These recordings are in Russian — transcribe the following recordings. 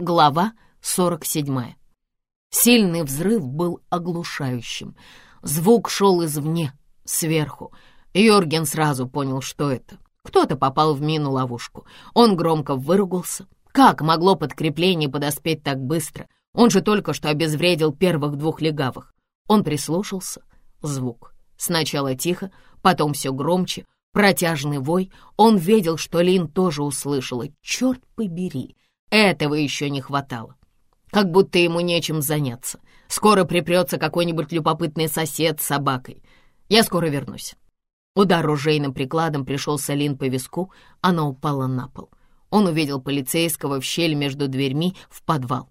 Глава 47. Сильный взрыв был оглушающим. Звук шел извне, сверху. Йорген сразу понял, что это. Кто-то попал в мину-ловушку. Он громко выругался. Как могло подкрепление подоспеть так быстро? Он же только что обезвредил первых двух легавых. Он прислушался. Звук. Сначала тихо, потом все громче. Протяжный вой. Он видел, что Лин тоже услышала. Черт побери! Этого еще не хватало. Как будто ему нечем заняться. Скоро припрется какой-нибудь любопытный сосед с собакой. Я скоро вернусь. Удар ружейным прикладом пришелся Лин по виску, она упала на пол. Он увидел полицейского в щель между дверьми в подвал.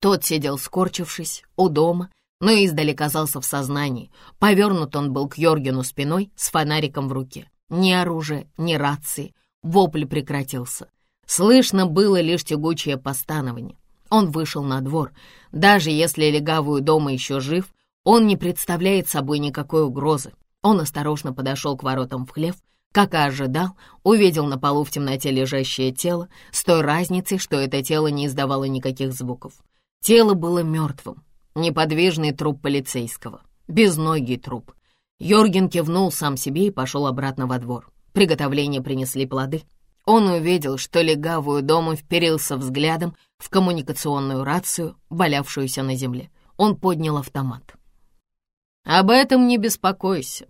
Тот сидел скорчившись у дома, но издали казался в сознании. Повернут он был к Йоргену спиной с фонариком в руке. Ни оружия, ни рации. Вопль прекратился. Слышно было лишь тягучее постанование. Он вышел на двор. Даже если легавую дома еще жив, он не представляет собой никакой угрозы. Он осторожно подошел к воротам в хлев, как и ожидал, увидел на полу в темноте лежащее тело, с той разницей, что это тело не издавало никаких звуков. Тело было мертвым, неподвижный труп полицейского, безногий труп. Йорген кивнул сам себе и пошел обратно во двор. Приготовления принесли плоды. Он увидел, что легавую дому вперился взглядом в коммуникационную рацию, валявшуюся на земле. Он поднял автомат. «Об этом не беспокойся.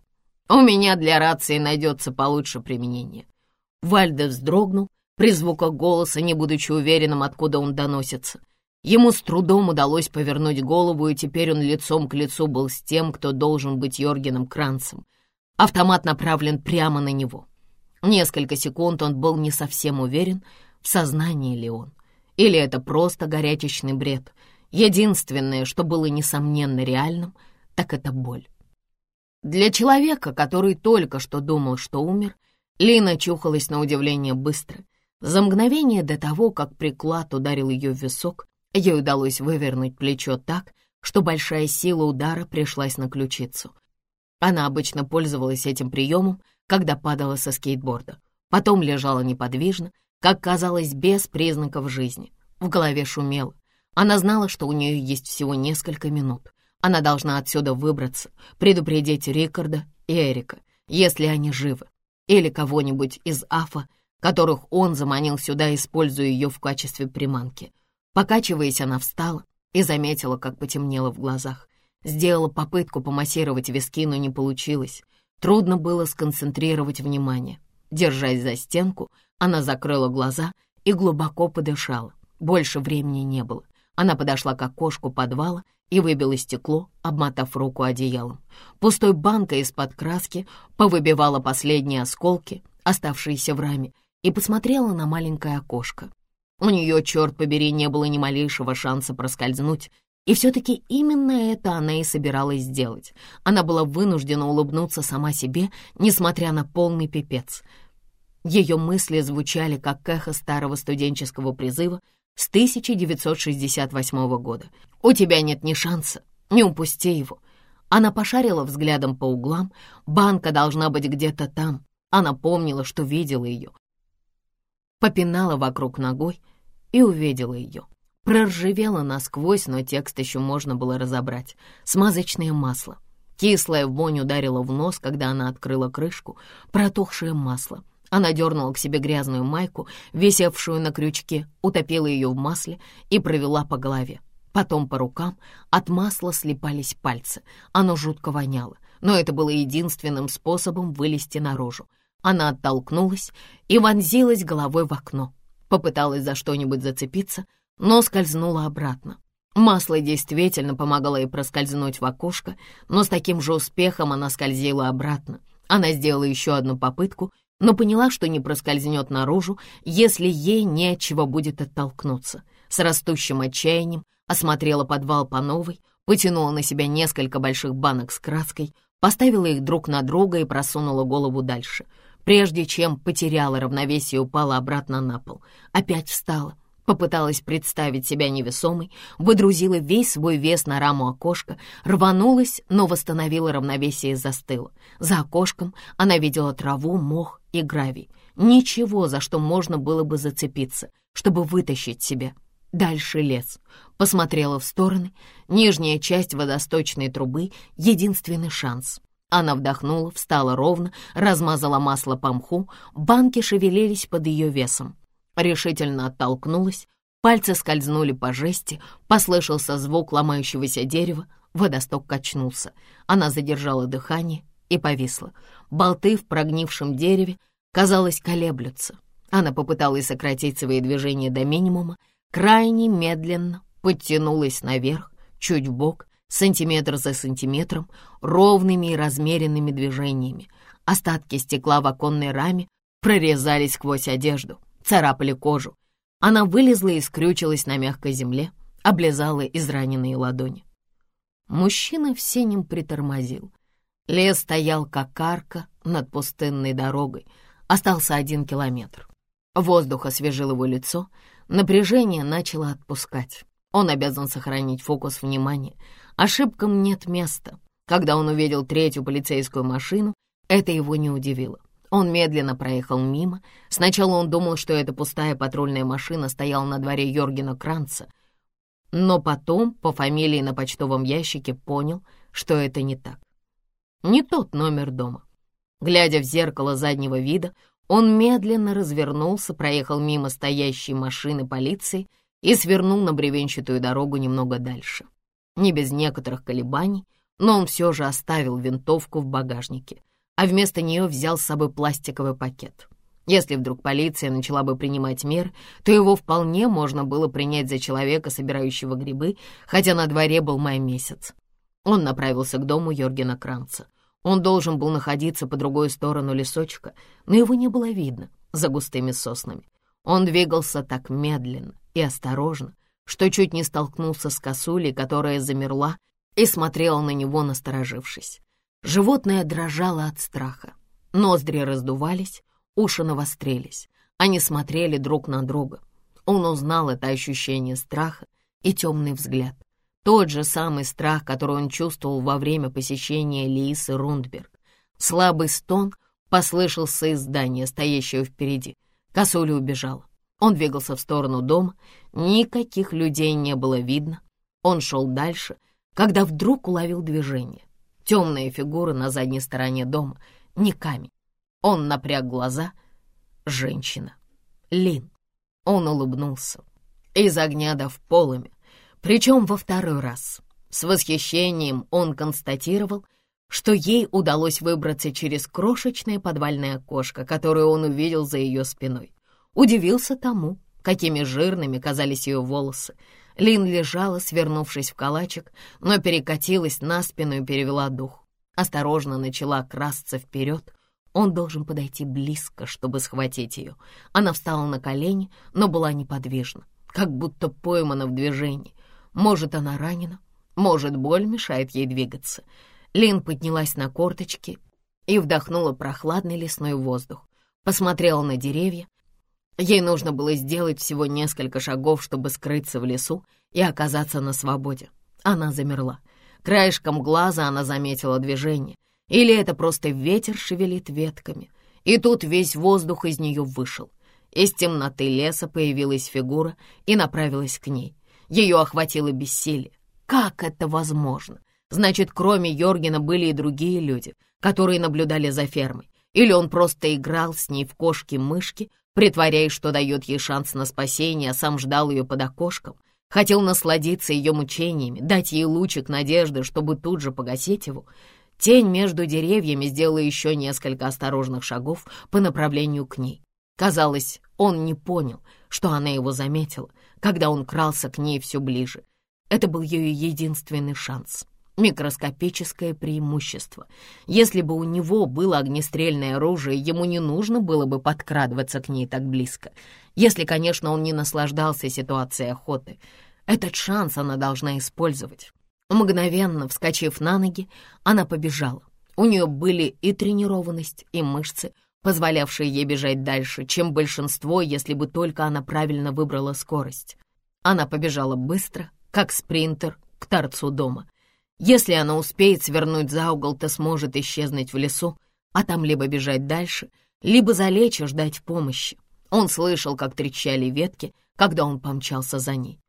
У меня для рации найдется получше применение». Вальдо вздрогнул при звуках голоса, не будучи уверенным, откуда он доносится. Ему с трудом удалось повернуть голову, и теперь он лицом к лицу был с тем, кто должен быть Йоргеном Кранцем. Автомат направлен прямо на него. Несколько секунд он был не совсем уверен, в сознании ли он. Или это просто горячечный бред. Единственное, что было несомненно реальным, так это боль. Для человека, который только что думал, что умер, Лина чухалась на удивление быстро. За мгновение до того, как приклад ударил ее в висок, ей удалось вывернуть плечо так, что большая сила удара пришлась на ключицу. Она обычно пользовалась этим приемом, когда падала со скейтборда. Потом лежала неподвижно, как казалось, без признаков жизни. В голове шумело. Она знала, что у нее есть всего несколько минут. Она должна отсюда выбраться, предупредить Рикарда и Эрика, если они живы, или кого-нибудь из Афа, которых он заманил сюда, используя ее в качестве приманки. Покачиваясь, она встала и заметила, как потемнело в глазах. Сделала попытку помассировать виски, но не получилось. Трудно было сконцентрировать внимание. Держась за стенку, она закрыла глаза и глубоко подышала. Больше времени не было. Она подошла к окошку подвала и выбила стекло, обмотав руку одеялом. Пустой банка из-под краски повыбивала последние осколки, оставшиеся в раме, и посмотрела на маленькое окошко. У нее, черт побери, не было ни малейшего шанса проскользнуть, и все-таки именно это она и собиралась сделать. Она была вынуждена улыбнуться сама себе, несмотря на полный пипец. Ее мысли звучали, как эхо старого студенческого призыва с 1968 года. «У тебя нет ни шанса, не упусти его». Она пошарила взглядом по углам, банка должна быть где-то там. Она помнила, что видела ее. Попинала вокруг ногой и увидела ее. Проржавела насквозь, но текст еще можно было разобрать. Смазочное масло. Кислая вонь ударила в нос, когда она открыла крышку. Протухшее масло. Она дернула к себе грязную майку, висевшую на крючке, утопила ее в масле и провела по голове. Потом по рукам от масла слипались пальцы. Оно жутко воняло, но это было единственным способом вылезти наружу. Она оттолкнулась и вонзилась головой в окно. Попыталась за что-нибудь зацепиться — но скользнула обратно. Масло действительно помогало ей проскользнуть в окошко, но с таким же успехом она скользила обратно. Она сделала еще одну попытку, но поняла, что не проскользнет наружу, если ей не от чего будет оттолкнуться. С растущим отчаянием осмотрела подвал по новой, потянула на себя несколько больших банок с краской, поставила их друг на друга и просунула голову дальше. Прежде чем потеряла равновесие, упала обратно на пол. Опять встала, Попыталась представить себя невесомой, выдрузила весь свой вес на раму окошка, рванулась, но восстановила равновесие и застыла. За окошком она видела траву, мох и гравий. Ничего, за что можно было бы зацепиться, чтобы вытащить себя. Дальше лес. Посмотрела в стороны. Нижняя часть водосточной трубы — единственный шанс. Она вдохнула, встала ровно, размазала масло по мху, банки шевелились под ее весом. Решительно оттолкнулась, пальцы скользнули по жести, послышался звук ломающегося дерева, водосток качнулся. Она задержала дыхание и повисла. Болты в прогнившем дереве, казалось, колеблются. Она попыталась сократить свои движения до минимума, крайне медленно подтянулась наверх, чуть в бок, сантиметр за сантиметром, ровными и размеренными движениями. Остатки стекла в оконной раме прорезались сквозь одежду, царапали кожу. Она вылезла и скрючилась на мягкой земле, облизала израненные ладони. Мужчина в синем притормозил. Лес стоял как арка над пустынной дорогой. Остался один километр. Воздух освежил его лицо, напряжение начало отпускать. Он обязан сохранить фокус внимания. Ошибкам нет места. Когда он увидел третью полицейскую машину, это его не удивило. Он медленно проехал мимо. Сначала он думал, что эта пустая патрульная машина стояла на дворе Йоргена Кранца, но потом по фамилии на почтовом ящике понял, что это не так. Не тот номер дома. Глядя в зеркало заднего вида, он медленно развернулся, проехал мимо стоящей машины полиции и свернул на бревенчатую дорогу немного дальше. Не без некоторых колебаний, но он все же оставил винтовку в багажнике, а вместо нее взял с собой пластиковый пакет. Если вдруг полиция начала бы принимать меры, то его вполне можно было принять за человека, собирающего грибы, хотя на дворе был май месяц. Он направился к дому Йоргена Кранца. Он должен был находиться по другой сторону лесочка, но его не было видно за густыми соснами. Он двигался так медленно и осторожно, что чуть не столкнулся с косулей, которая замерла и смотрела на него, насторожившись. Животное дрожало от страха. Ноздри раздувались, уши навострились. Они смотрели друг на друга. Он узнал это ощущение страха и темный взгляд. Тот же самый страх, который он чувствовал во время посещения Лисы Рундберг. Слабый стон послышался из здания, стоящего впереди. Косуля убежала. Он двигался в сторону дома, никаких людей не было видно. Он шел дальше, когда вдруг уловил движение. Темная фигура на задней стороне дома, не камень. Он напряг глаза. Женщина. Лин. Он улыбнулся. Из огня до в полыми. Причем во второй раз. С восхищением он констатировал, что ей удалось выбраться через крошечное подвальное окошко, которое он увидел за ее спиной. Удивился тому, какими жирными казались ее волосы. Лин лежала, свернувшись в калачик, но перекатилась на спину и перевела дух. Осторожно начала красться вперед. Он должен подойти близко, чтобы схватить ее. Она встала на колени, но была неподвижна, как будто поймана в движении. Может, она ранена, может, боль мешает ей двигаться. Лин поднялась на корточки и вдохнула прохладный лесной воздух. Посмотрела на деревья, Ей нужно было сделать всего несколько шагов, чтобы скрыться в лесу и оказаться на свободе. Она замерла. Краешком глаза она заметила движение. Или это просто ветер шевелит ветками. И тут весь воздух из нее вышел. Из темноты леса появилась фигура и направилась к ней. Ее охватило бессилие. Как это возможно? Значит, кроме Йоргена были и другие люди, которые наблюдали за фермой. Или он просто играл с ней в кошки-мышки, притворяясь, что дает ей шанс на спасение, а сам ждал ее под окошком, хотел насладиться ее мучениями, дать ей лучик надежды, чтобы тут же погасить его. Тень между деревьями сделала еще несколько осторожных шагов по направлению к ней. Казалось, он не понял, что она его заметила, когда он крался к ней все ближе. Это был ее единственный шанс микроскопическое преимущество. Если бы у него было огнестрельное оружие, ему не нужно было бы подкрадываться к ней так близко. Если, конечно, он не наслаждался ситуацией охоты. Этот шанс она должна использовать. Мгновенно вскочив на ноги, она побежала. У нее были и тренированность, и мышцы, позволявшие ей бежать дальше, чем большинство, если бы только она правильно выбрала скорость. Она побежала быстро, как спринтер, к торцу дома — если она успеет свернуть за угол, то сможет исчезнуть в лесу, а там либо бежать дальше, либо залечь и ждать помощи. Он слышал, как трещали ветки, когда он помчался за ней.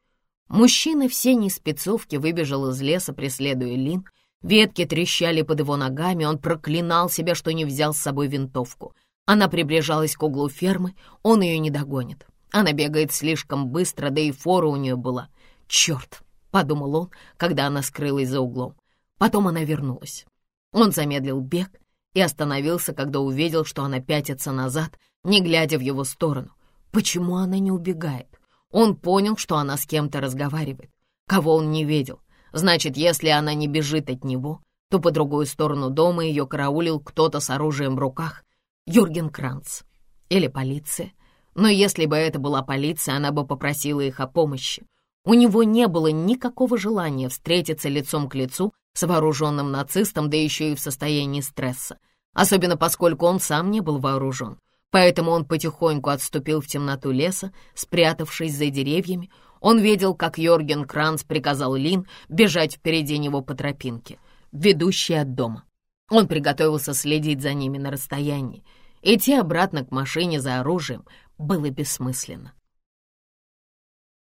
Мужчина в синей спецовке выбежал из леса, преследуя Лин. Ветки трещали под его ногами, он проклинал себя, что не взял с собой винтовку. Она приближалась к углу фермы, он ее не догонит. Она бегает слишком быстро, да и фора у нее была. «Черт!» — подумал он, когда она скрылась за углом. Потом она вернулась. Он замедлил бег и остановился, когда увидел, что она пятится назад, не глядя в его сторону. Почему она не убегает? Он понял, что она с кем-то разговаривает, кого он не видел. Значит, если она не бежит от него, то по другую сторону дома ее караулил кто-то с оружием в руках. Юрген Кранц. Или полиция. Но если бы это была полиция, она бы попросила их о помощи. У него не было никакого желания встретиться лицом к лицу с вооруженным нацистом, да еще и в состоянии стресса, особенно поскольку он сам не был вооружен. Поэтому он потихоньку отступил в темноту леса, спрятавшись за деревьями. Он видел, как Йорген Кранц приказал Лин бежать впереди него по тропинке, ведущей от дома. Он приготовился следить за ними на расстоянии. Идти обратно к машине за оружием было бессмысленно.